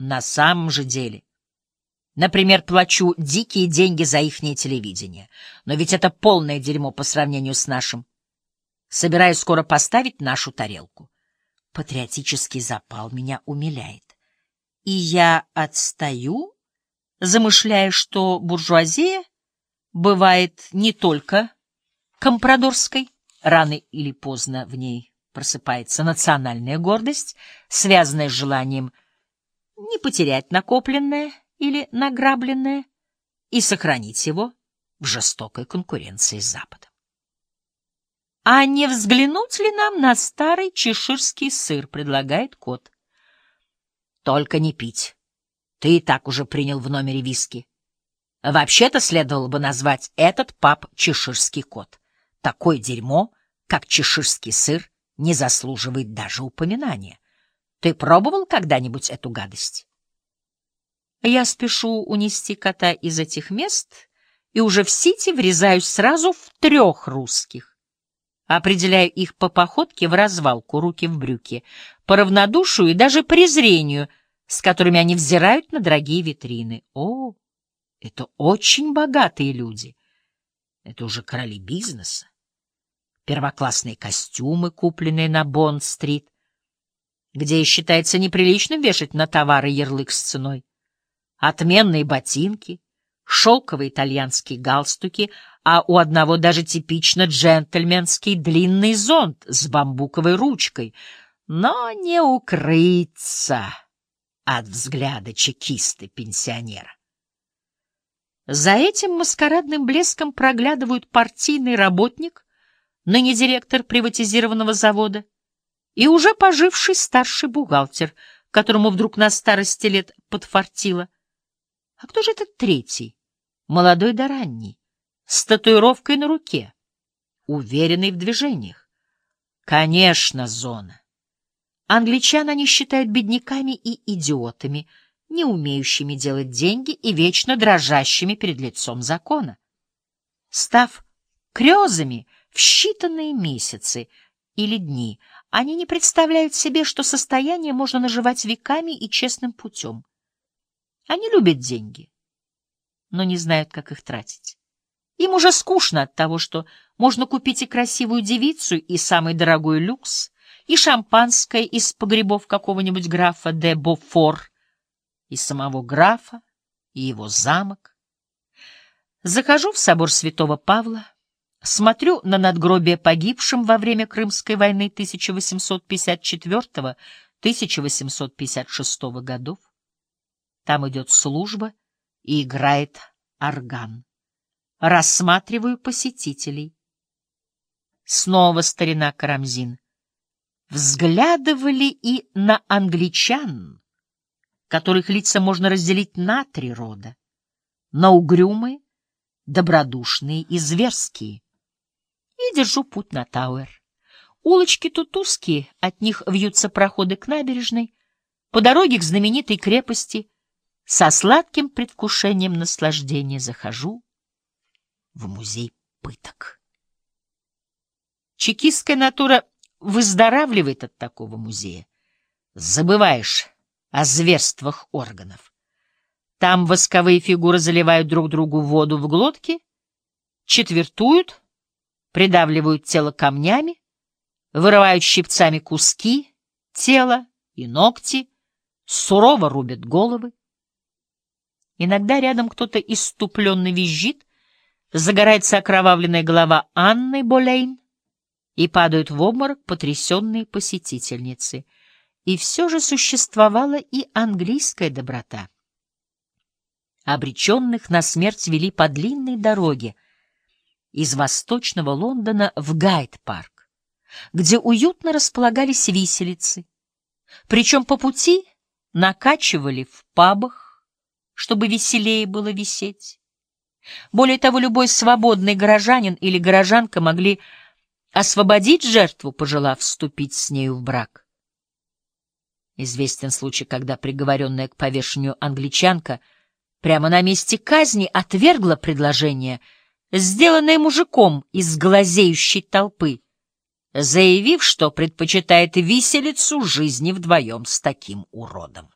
на самом же деле. Например, плачу дикие деньги за ихнее телевидение. Но ведь это полное дерьмо по сравнению с нашим. Собираюсь скоро поставить нашу тарелку. Патриотический запал меня умиляет. И я отстаю, замышляя, что буржуазия бывает не только компрадорской, рано или поздно в ней просыпается национальная гордость, связанная с желанием не потерять накопленное или награбленное и сохранить его в жестокой конкуренции с Западом. А не взглянуть ли нам на старый чеширский сыр, предлагает кот. Только не пить. Ты и так уже принял в номере виски. Вообще-то следовало бы назвать этот паб чеширский кот. Такое дерьмо, как чеширский сыр, не заслуживает даже упоминания. Ты пробовал когда-нибудь эту гадость? Я спешу унести кота из этих мест и уже в Сити врезаюсь сразу в трех русских. Определяю их по походке в развалку, руки в брюки, по равнодушию и даже презрению, с которыми они взирают на дорогие витрины. О, это очень богатые люди. Это уже короли бизнеса. Первоклассные костюмы, купленные на Бонд-стрит, где считается неприличным вешать на товары ярлык с ценой. Отменные ботинки, шелковые итальянские галстуки, а у одного даже типично джентльменский длинный зонт с бамбуковой ручкой. Но не укрыться от взгляда чекисты-пенсионера. За этим маскарадным блеском проглядывают партийный работник, ныне директор приватизированного завода, и уже поживший старший бухгалтер, которому вдруг на старости лет подфартило. А кто же этот третий, молодой да ранний, с татуировкой на руке, уверенный в движениях? Конечно, зона. Англичан они считают бедняками и идиотами — не умеющими делать деньги и вечно дрожащими перед лицом закона. Став крезами в считанные месяцы или дни, они не представляют себе, что состояние можно наживать веками и честным путем. Они любят деньги, но не знают, как их тратить. Им уже скучно от того, что можно купить и красивую девицу, и самый дорогой люкс, и шампанское из погребов какого-нибудь графа де Бофор, и самого графа, и его замок. Захожу в собор святого Павла, смотрю на надгробие погибшим во время Крымской войны 1854-1856 годов. Там идет служба и играет орган. Рассматриваю посетителей. Снова старина Карамзин. Взглядывали и на англичан, которых лица можно разделить на три рода — на угрюмые, добродушные и зверские. Держу путь на Тауэр. Улочки тут узкие, от них вьются проходы к набережной, по дороге к знаменитой крепости со сладким предвкушением наслаждения захожу в музей пыток. Чекистская натура выздоравливает от такого музея. Забываешь о зверствах органов. Там восковые фигуры заливают друг другу воду в глотки, четвертуют, придавливают тело камнями, вырывают щипцами куски тела и ногти, сурово рубят головы. Иногда рядом кто-то иступленно визжит, загорается окровавленная голова Анны Болейн, и падают в обморок потрясенные посетительницы — и все же существовала и английская доброта. Обреченных на смерть вели по длинной дороге из восточного Лондона в Гайд-парк, где уютно располагались виселицы, причем по пути накачивали в пабах, чтобы веселее было висеть. Более того, любой свободный горожанин или горожанка могли освободить жертву, пожелав вступить с нею в брак. Известен случай, когда приговоренная к повешению англичанка прямо на месте казни отвергла предложение, сделанное мужиком из глазеющей толпы, заявив, что предпочитает виселицу жизни вдвоем с таким уродом.